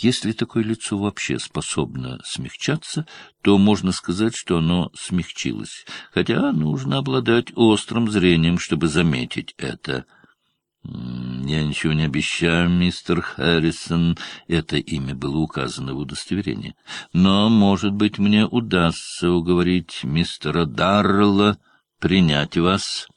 Если такое лицо вообще способно смягчаться, то можно сказать, что оно смягчилось, хотя нужно обладать острым зрением, чтобы заметить это. «Я ничего не обещаю, мистер Харрисон», — это имя было указано в удостоверении. «Но, может быть, мне удастся уговорить мистера Даррелла принять вас».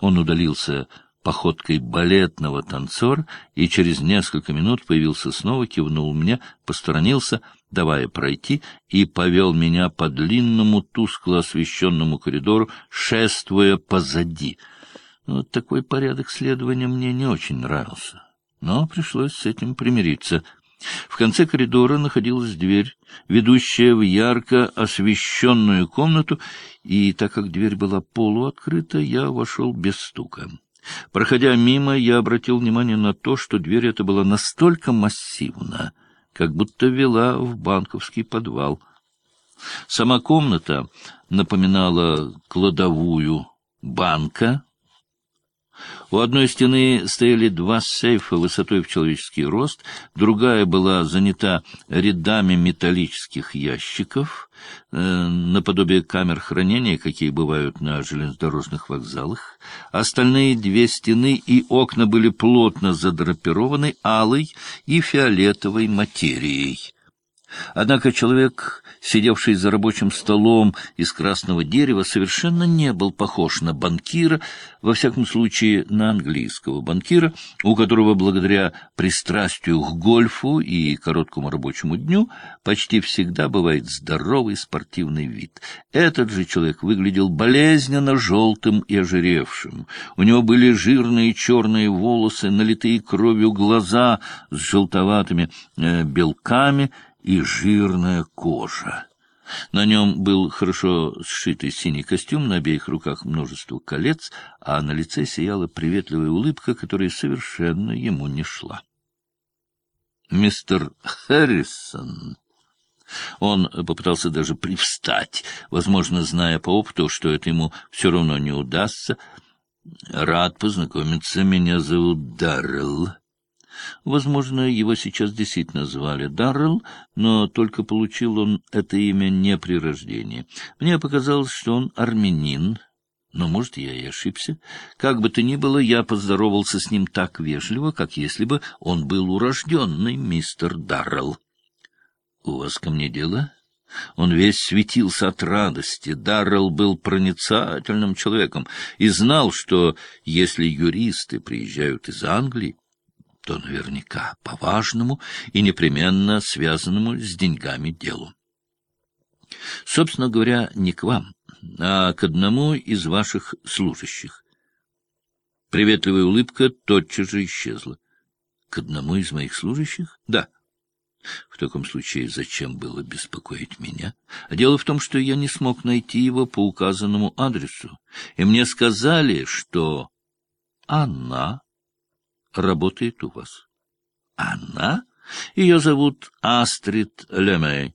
Он удалился походкой балетного танцора и через несколько минут появился снова, кивнул мне, посторонился, давая пройти, и повел меня по длинному, тускло освещенному коридору, шествуя позади. Вот такой порядок следования мне не очень нравился, но пришлось с этим примириться — в конце коридора находилась дверь, ведущая в ярко освещенную комнату, и так как дверь была полуоткрыта, я вошел без стука. Проходя мимо, я обратил внимание на то, что дверь эта была настолько массивна, как будто вела в банковский подвал. Сама комната напоминала кладовую банка, у одной стены стояли два сейфа высотой в человеческий рост, другая была занята рядами металлических ящиков, э, наподобие камер хранения, какие бывают на железнодорожных вокзалах. Остальные две стены и окна были плотно задрапированы алой и фиолетовой материей. Однако человек, сидевший за рабочим столом из красного дерева, совершенно не был похож на банкира, во всяком случае на английского банкира, у которого благодаря пристрастию к гольфу и короткому рабочему дню почти всегда бывает здоровый спортивный вид. Этот же человек выглядел болезненно желтым и ожиревшим. У него были жирные черные волосы, налитые кровью глаза с желтоватыми э, белками — и жирная кожа. На нем был хорошо сшитый синий костюм, на обеих руках множество колец, а на лице сияла приветливая улыбка, которая совершенно ему не шла. «Мистер Харрисон...» Он попытался даже привстать, возможно, зная по опыту, что это ему все равно не удастся. «Рад познакомиться. Меня зовут Даррелл. Возможно, его сейчас действительно звали Даррелл, но только получил он это имя не при рождении. Мне показалось, что он армянин, но, может, я и ошибся. Как бы то ни было, я поздоровался с ним так вежливо, как если бы он был урожденный мистер Даррелл. — У вас ко мне дело? Он весь светился от радости. Даррелл был проницательным человеком и знал, что если юристы приезжают из Англии, то наверняка по важному и непременно связанному с деньгами делу. Собственно говоря, не к вам, а к одному из ваших служащих. Приветливая улыбка тотчас же исчезла. К одному из моих служащих? Да. В таком случае зачем было беспокоить меня? А дело в том, что я не смог найти его по указанному адресу, и мне сказали, что она работает у вас. Она? Ее зовут Астрид Лемей.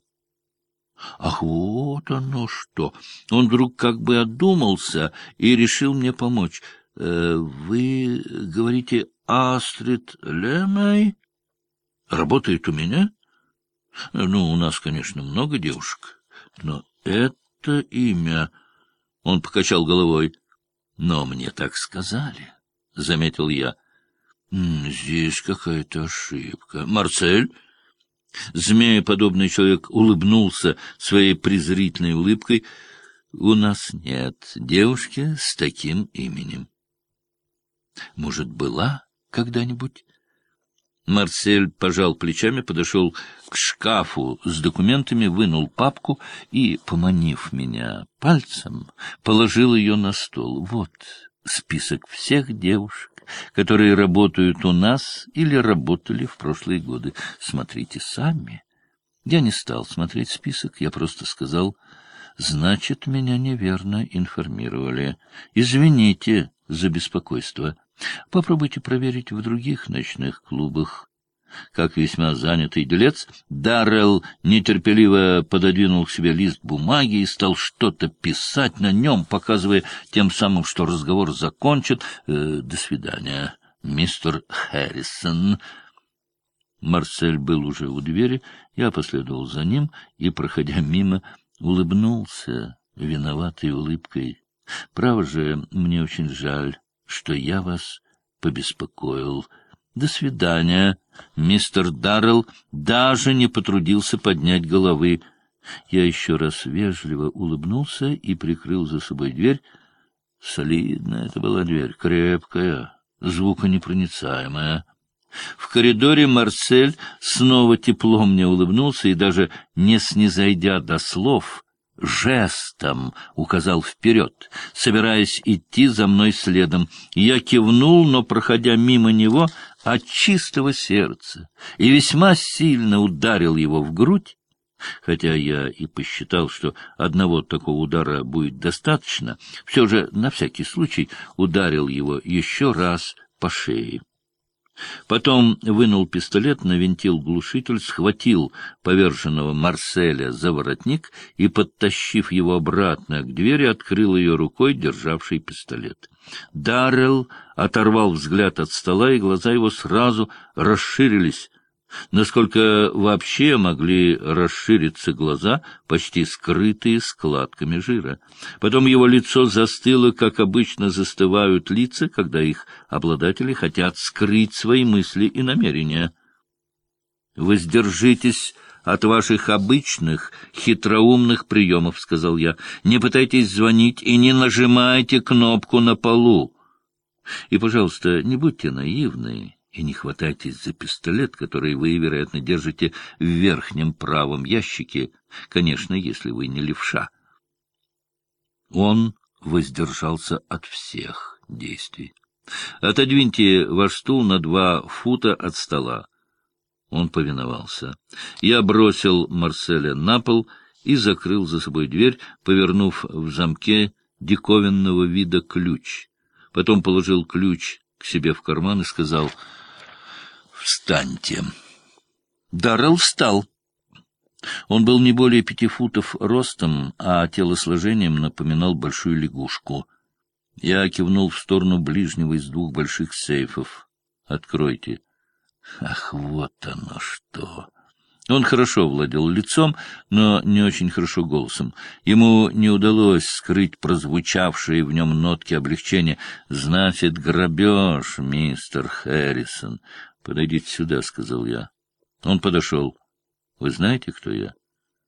Ах, вот оно что! Он вдруг как бы одумался и решил мне помочь. Э, вы говорите Астрид Лемей? Работает у меня? Ну, у нас, конечно, много девушек, но это имя... Он покачал головой. Но мне так сказали, — заметил я. Здесь какая-то ошибка. Марсель? Змееподобный человек улыбнулся своей презрительной улыбкой. У нас нет девушки с таким именем. Может, была когда-нибудь? Марсель пожал плечами, подошел к шкафу с документами, вынул папку и, поманив меня пальцем, положил ее на стол. Вот список всех девушек, которые работают у нас или работали в прошлые годы. Смотрите сами. Я не стал смотреть список, я просто сказал, значит, меня неверно информировали. Извините за беспокойство. Попробуйте проверить в других ночных клубах. Как весьма занятый делец, Даррелл нетерпеливо пододвинул к себе лист бумаги и стал что-то писать на нем, показывая тем самым, что разговор закончит. Э, «До свидания, мистер Харрисон». Марсель был уже у двери, я последовал за ним и, проходя мимо, улыбнулся виноватой улыбкой. Право же, мне очень жаль, что я вас побеспокоил. До свидания. Мистер Даррелл даже не потрудился поднять головы. Я еще раз вежливо улыбнулся и прикрыл за собой дверь. Солидная это была дверь, крепкая, звуконепроницаемая. В коридоре Марсель снова тепло мне улыбнулся и даже не снизойдя до слов, жестом указал вперед, собираясь идти за мной следом. Я кивнул, но, проходя мимо него, от чистого сердца и весьма сильно ударил его в грудь, хотя я и посчитал, что одного такого удара будет достаточно, все же на всякий случай ударил его еще раз по шее. Потом вынул пистолет, навинтил глушитель, схватил поверженного Марселя за воротник и, подтащив его обратно к двери, открыл ее рукой, державшей пистолет. Даррелл оторвал взгляд от стола, и глаза его сразу расширились насколько вообще могли расшириться глаза, почти скрытые складками жира. Потом его лицо застыло, как обычно застывают лица, когда их обладатели хотят скрыть свои мысли и намерения. «Воздержитесь от ваших обычных хитроумных приемов», — сказал я. «Не пытайтесь звонить и не нажимайте кнопку на полу. И, пожалуйста, не будьте наивны и не хватайтесь за пистолет, который вы, вероятно, держите в верхнем правом ящике, конечно, если вы не левша. Он воздержался от всех действий. Отодвиньте ваш стул на два фута от стола. Он повиновался. Я бросил Марселя на пол и закрыл за собой дверь, повернув в замке диковинного вида ключ. Потом положил ключ к себе в карман и сказал — «Встаньте!» Даррелл встал. Он был не более пяти футов ростом, а телосложением напоминал большую лягушку. Я кивнул в сторону ближнего из двух больших сейфов. «Откройте». Ах, вот оно что! Он хорошо владел лицом, но не очень хорошо голосом. Ему не удалось скрыть прозвучавшие в нем нотки облегчения. «Значит, грабеж, мистер Хэррисон. — Подойдите сюда, — сказал я. Он подошел. — Вы знаете, кто я?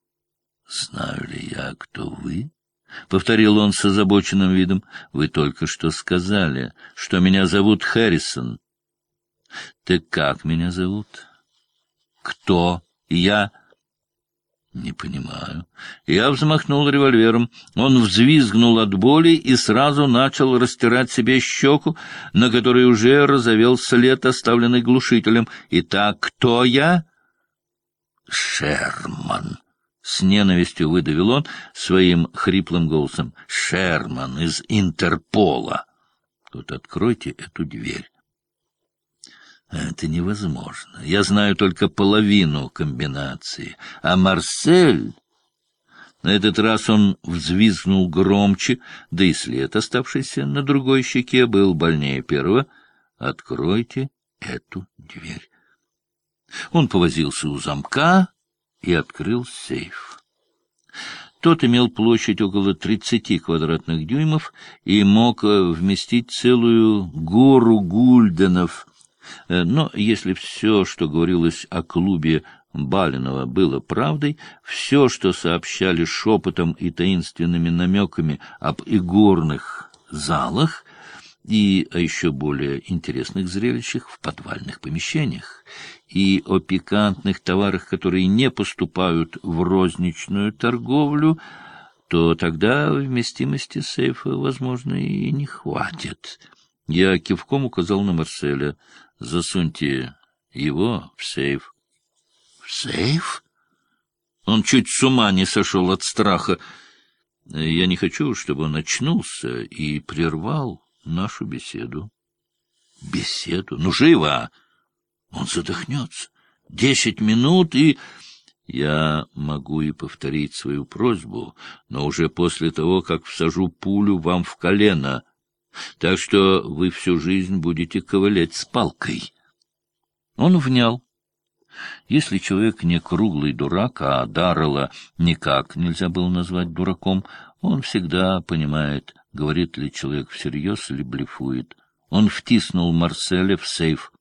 — Знаю ли я, кто вы? — повторил он с озабоченным видом. — Вы только что сказали, что меня зовут Харрисон. — Так как меня зовут? — Кто я? — не понимаю. Я взмахнул револьвером. Он взвизгнул от боли и сразу начал растирать себе щеку, на которой уже разовел след, оставленный глушителем. Итак, кто я? Шерман. С ненавистью выдавил он своим хриплым голосом. Шерман из Интерпола. Тут откройте эту дверь. Это невозможно. Я знаю только половину комбинации. А Марсель... На этот раз он взвизгнул громче, да и след, оставшийся на другой щеке, был больнее первого. «Откройте эту дверь». Он повозился у замка и открыл сейф. Тот имел площадь около тридцати квадратных дюймов и мог вместить целую гору гульденов — Э, но если все, что говорилось о клубе Балинова, было правдой, все, что сообщали шепотом и таинственными намеками об игорных залах и о еще более интересных зрелищах в подвальных помещениях, и о пикантных товарах, которые не поступают в розничную торговлю, то тогда вместимости сейфа, возможно, и не хватит. Я кивком указал на Марселя. Засуньте его в сейф. — В сейф? Он чуть с ума не сошел от страха. Я не хочу, чтобы он очнулся и прервал нашу беседу. — Беседу? Ну, живо! Он задохнется. Десять минут и... Я могу и повторить свою просьбу, но уже после того, как всажу пулю вам в колено — так что вы всю жизнь будете ковылять с палкой. Он внял. Если человек не круглый дурак, а Даррелла никак нельзя было назвать дураком, он всегда понимает, говорит ли человек всерьез или блефует. Он втиснул Марселя в сейф,